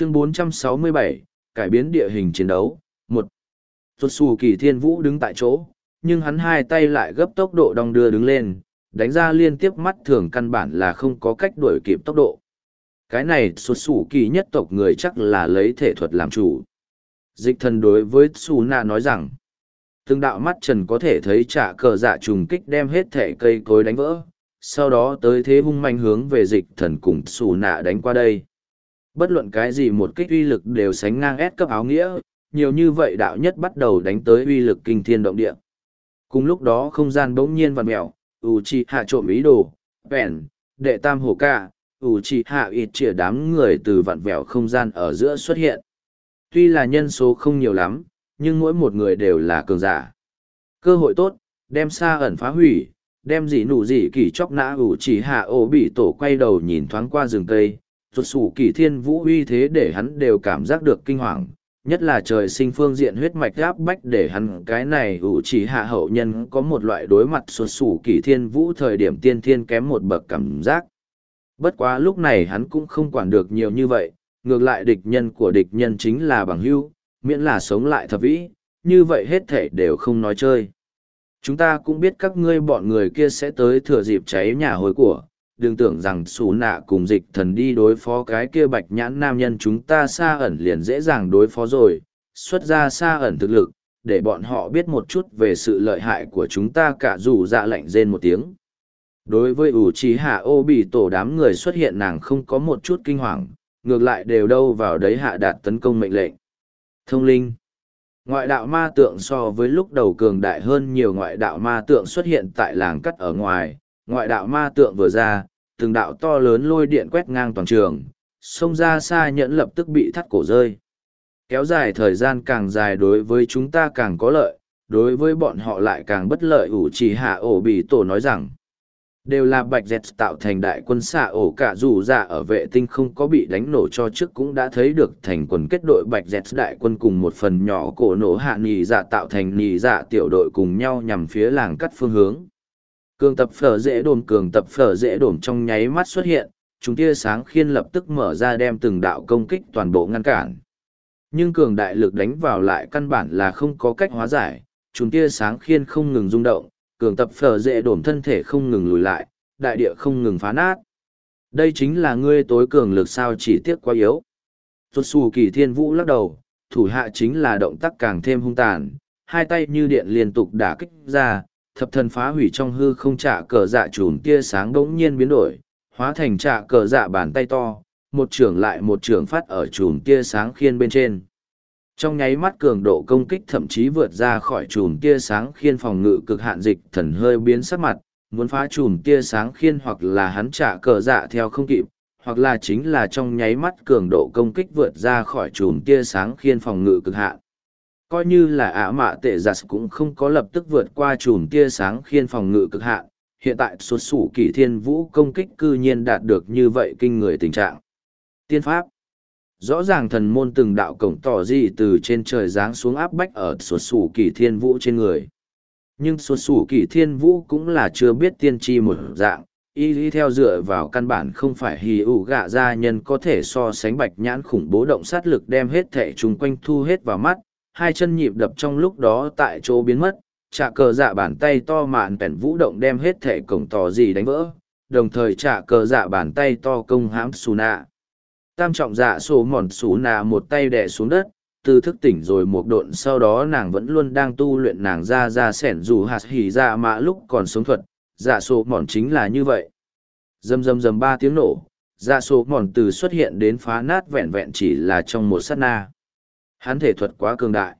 chương 467, cải biến địa hình chiến đấu, một Tuột xù kỳ thiên vũ đứng tại chỗ, nhưng hắn hai tay lại gấp tốc độ đong đưa đứng lên, đánh ra liên tiếp mắt thường căn bản là không có cách đuổi kịp tốc độ. Cái này xuất xù kỳ nhất tộc người chắc là lấy thể thuật làm chủ. Dịch thần đối với Su Na nói rằng, từng đạo mắt trần có thể thấy trả cờ dạ trùng kích đem hết thể cây cối đánh vỡ, sau đó tới thế hung manh hướng về dịch thần cùng Su Na đánh qua đây. Bất luận cái gì một kích uy lực đều sánh ngang S cấp áo nghĩa, nhiều như vậy đạo nhất bắt đầu đánh tới uy lực kinh thiên động địa. Cùng lúc đó không gian bỗng nhiên vặn mèo, ủ trì hạ trộm ý đồ, vẹn, đệ tam hồ ca, ủ trì hạ ít chĩa đám người từ vặn vẹo không gian ở giữa xuất hiện. Tuy là nhân số không nhiều lắm, nhưng mỗi một người đều là cường giả. Cơ hội tốt, đem xa ẩn phá hủy, đem gì nụ gì kỳ chóc nã ủ chỉ hạ ổ bị tổ quay đầu nhìn thoáng qua rừng cây, rụt sủ kỳ thiên vũ uy thế để hắn đều cảm giác được kinh hoàng, nhất là trời sinh phương diện huyết mạch áp bách để hắn cái này ủ chỉ hạ hậu nhân có một loại đối mặt xuất xù kỳ thiên vũ thời điểm tiên thiên kém một bậc cảm giác. Bất quá lúc này hắn cũng không quản được nhiều như vậy, ngược lại địch nhân của địch nhân chính là bằng hưu, miễn là sống lại thập vĩ, như vậy hết thể đều không nói chơi. Chúng ta cũng biết các ngươi bọn người kia sẽ tới thừa dịp cháy nhà hồi của, đừng tưởng rằng xù nạ cùng dịch thần đi đối phó cái kia bạch nhãn nam nhân chúng ta xa ẩn liền dễ dàng đối phó rồi, xuất ra xa ẩn thực lực, để bọn họ biết một chút về sự lợi hại của chúng ta cả dù dạ lạnh rên một tiếng. Đối với ủ trí hạ ô bị tổ đám người xuất hiện nàng không có một chút kinh hoàng, ngược lại đều đâu vào đấy hạ đạt tấn công mệnh lệnh. Thông linh Ngoại đạo ma tượng so với lúc đầu cường đại hơn nhiều ngoại đạo ma tượng xuất hiện tại làng cắt ở ngoài, ngoại đạo ma tượng vừa ra, từng đạo to lớn lôi điện quét ngang toàn trường, xông ra xa nhẫn lập tức bị thắt cổ rơi. Kéo dài thời gian càng dài đối với chúng ta càng có lợi, đối với bọn họ lại càng bất lợi ủ chỉ hạ ổ bị tổ nói rằng. Đều là bạch dẹt tạo thành đại quân xạ ổ cả dù dạ ở vệ tinh không có bị đánh nổ cho trước cũng đã thấy được thành quần kết đội bạch dẹt đại quân cùng một phần nhỏ cổ nổ hạ nì dạ tạo thành nì dạ tiểu đội cùng nhau nhằm phía làng cắt phương hướng cường tập phở dễ đồn cường tập phở dễ đồn trong nháy mắt xuất hiện, chúng tia sáng khiên lập tức mở ra đem từng đạo công kích toàn bộ ngăn cản. Nhưng cường đại lực đánh vào lại căn bản là không có cách hóa giải, chúng tia sáng khiên không ngừng rung động, cường tập phở dễ đồn thân thể không ngừng lùi lại, đại địa không ngừng phá nát. Đây chính là ngươi tối cường lực sao chỉ tiếc quá yếu. Tuột xù kỳ thiên vũ lắc đầu, thủ hạ chính là động tác càng thêm hung tàn, hai tay như điện liên tục đả kích ra thập thần phá hủy trong hư không trả cờ dạ chùm tia sáng bỗng nhiên biến đổi, hóa thành trả cờ dạ bàn tay to, một trưởng lại một trưởng phát ở chùm tia sáng khiên bên trên. Trong nháy mắt cường độ công kích thậm chí vượt ra khỏi chùm tia sáng khiên phòng ngự cực hạn dịch thần hơi biến sắc mặt, muốn phá chùm tia sáng khiên hoặc là hắn trả cờ dạ theo không kịp, hoặc là chính là trong nháy mắt cường độ công kích vượt ra khỏi chùm tia sáng khiên phòng ngự cực hạn coi như là ả mạ tệ giặt cũng không có lập tức vượt qua chùm tia sáng khiên phòng ngự cực hạn. Hiện tại xuất xù kỷ thiên vũ công kích cư nhiên đạt được như vậy kinh người tình trạng. Tiên pháp. Rõ ràng thần môn từng đạo cổng tỏ gì từ trên trời giáng xuống áp bách ở xuất xù kỷ thiên vũ trên người. Nhưng xuất xù kỷ thiên vũ cũng là chưa biết tiên tri một dạng, y lý theo dựa vào căn bản không phải hì ủ gạ gia nhân có thể so sánh bạch nhãn khủng bố động sát lực đem hết thẻ chung quanh thu hết vào mắt hai chân nhịp đập trong lúc đó tại chỗ biến mất, trả cờ dạ bàn tay to mạn bèn vũ động đem hết thể cổng tỏ gì đánh vỡ, đồng thời trả cờ dạ bàn tay to công hãm xù nạ. Tam trọng dạ sổ mòn xù nạ một tay đè xuống đất, từ thức tỉnh rồi một độn sau đó nàng vẫn luôn đang tu luyện nàng ra ra sẻn dù hạt hỉ dạ ra mã lúc còn sống thuật, dạ sổ mòn chính là như vậy. Dầm dầm dầm ba tiếng nổ, dạ sổ mòn từ xuất hiện đến phá nát vẹn vẹn chỉ là trong một sát na. Hắn thể thuật quá cường đại.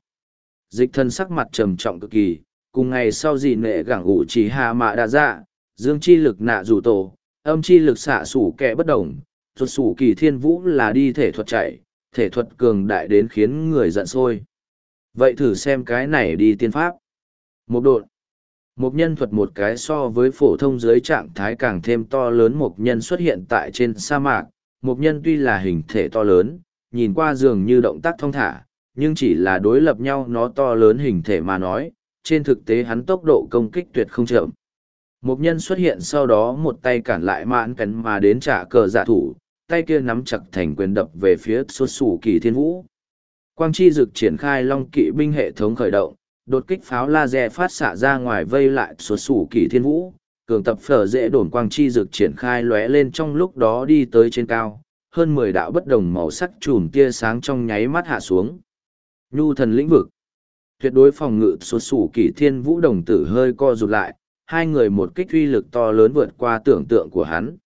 Dịch thân sắc mặt trầm trọng cực kỳ, cùng ngày sau dị nệ gẳng ủ chỉ hạ mạ đa dạ, dương chi lực nạ rủ tổ, âm chi lực xạ sủ kẻ bất đồng, thuật sủ kỳ thiên vũ là đi thể thuật chạy, thể thuật cường đại đến khiến người giận sôi. Vậy thử xem cái này đi tiên pháp. Một độn. Một nhân thuật một cái so với phổ thông dưới trạng thái càng thêm to lớn một nhân xuất hiện tại trên sa mạc. Một nhân tuy là hình thể to lớn, nhìn qua dường như động tác thong thả, nhưng chỉ là đối lập nhau nó to lớn hình thể mà nói, trên thực tế hắn tốc độ công kích tuyệt không chậm. Một nhân xuất hiện sau đó một tay cản lại mãn cắn mà đến trả cờ giả thủ, tay kia nắm chặt thành quyền đập về phía xuất xù kỳ thiên vũ. Quang chi dực triển khai long kỵ binh hệ thống khởi động, đột kích pháo laser phát xạ ra ngoài vây lại xuất xù kỳ thiên vũ. Cường tập phở dễ đồn quang chi dực triển khai lóe lên trong lúc đó đi tới trên cao, hơn mười đạo bất đồng màu sắc chùm tia sáng trong nháy mắt hạ xuống. Nhu thần lĩnh vực. Tuyệt đối phòng ngự xuất sủ kỳ thiên vũ đồng tử hơi co rụt lại, hai người một kích uy lực to lớn vượt qua tưởng tượng của hắn.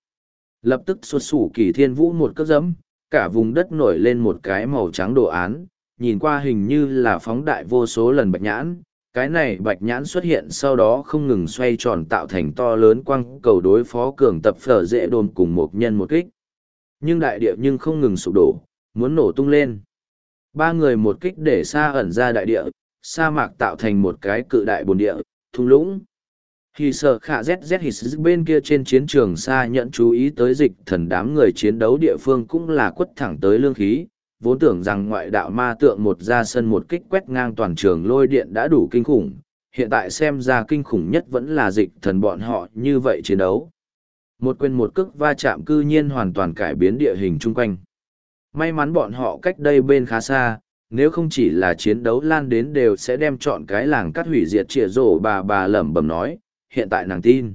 Lập tức xuất sủ kỳ thiên vũ một cước dẫm, cả vùng đất nổi lên một cái màu trắng đồ án, nhìn qua hình như là phóng đại vô số lần bạch nhãn. Cái này bạch nhãn xuất hiện sau đó không ngừng xoay tròn tạo thành to lớn quang cầu đối phó cường tập phở dễ đồn cùng một nhân một kích. Nhưng đại địa nhưng không ngừng sụp đổ, muốn nổ tung lên. Ba người một kích để xa ẩn ra đại địa, sa mạc tạo thành một cái cự đại bồn địa, thung lũng. Khi sợ khả ZZ His bên kia trên chiến trường xa nhận chú ý tới dịch thần đám người chiến đấu địa phương cũng là quất thẳng tới lương khí, vốn tưởng rằng ngoại đạo ma tượng một ra sân một kích quét ngang toàn trường lôi điện đã đủ kinh khủng, hiện tại xem ra kinh khủng nhất vẫn là dịch thần bọn họ như vậy chiến đấu. Một quyền một cước va chạm cư nhiên hoàn toàn cải biến địa hình chung quanh. May mắn bọn họ cách đây bên khá xa, nếu không chỉ là chiến đấu lan đến đều sẽ đem chọn cái làng cắt hủy diệt trịa rổ bà bà lẩm bẩm nói, hiện tại nàng tin.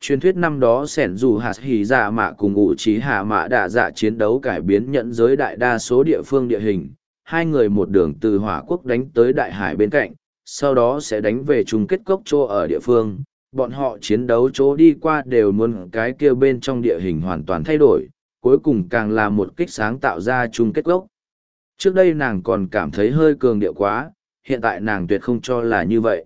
Truyền thuyết năm đó sẻn dù hạt hì dạ mạ cùng ủ trí hạ mạ đạ dạ chiến đấu cải biến nhận giới đại đa số địa phương địa hình, hai người một đường từ hỏa quốc đánh tới đại hải bên cạnh, sau đó sẽ đánh về chung kết cốc chỗ ở địa phương. Bọn họ chiến đấu chỗ đi qua đều muốn cái kia bên trong địa hình hoàn toàn thay đổi, cuối cùng càng là một kích sáng tạo ra chung kết gốc. Trước đây nàng còn cảm thấy hơi cường điệu quá, hiện tại nàng tuyệt không cho là như vậy.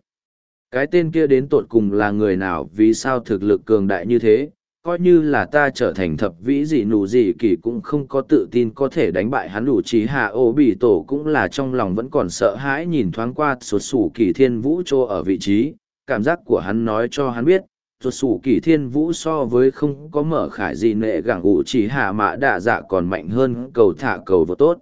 Cái tên kia đến tột cùng là người nào vì sao thực lực cường đại như thế, coi như là ta trở thành thập vĩ gì nụ gì kỳ cũng không có tự tin có thể đánh bại hắn đủ trí hạ ô bị tổ cũng là trong lòng vẫn còn sợ hãi nhìn thoáng qua sụt sủ kỳ thiên vũ trô ở vị trí, cảm giác của hắn nói cho hắn biết, sụt sủ kỳ thiên vũ so với không có mở khải gì nệ gẳng ủ chỉ hạ mã đạ dạ còn mạnh hơn cầu thả cầu vô tốt.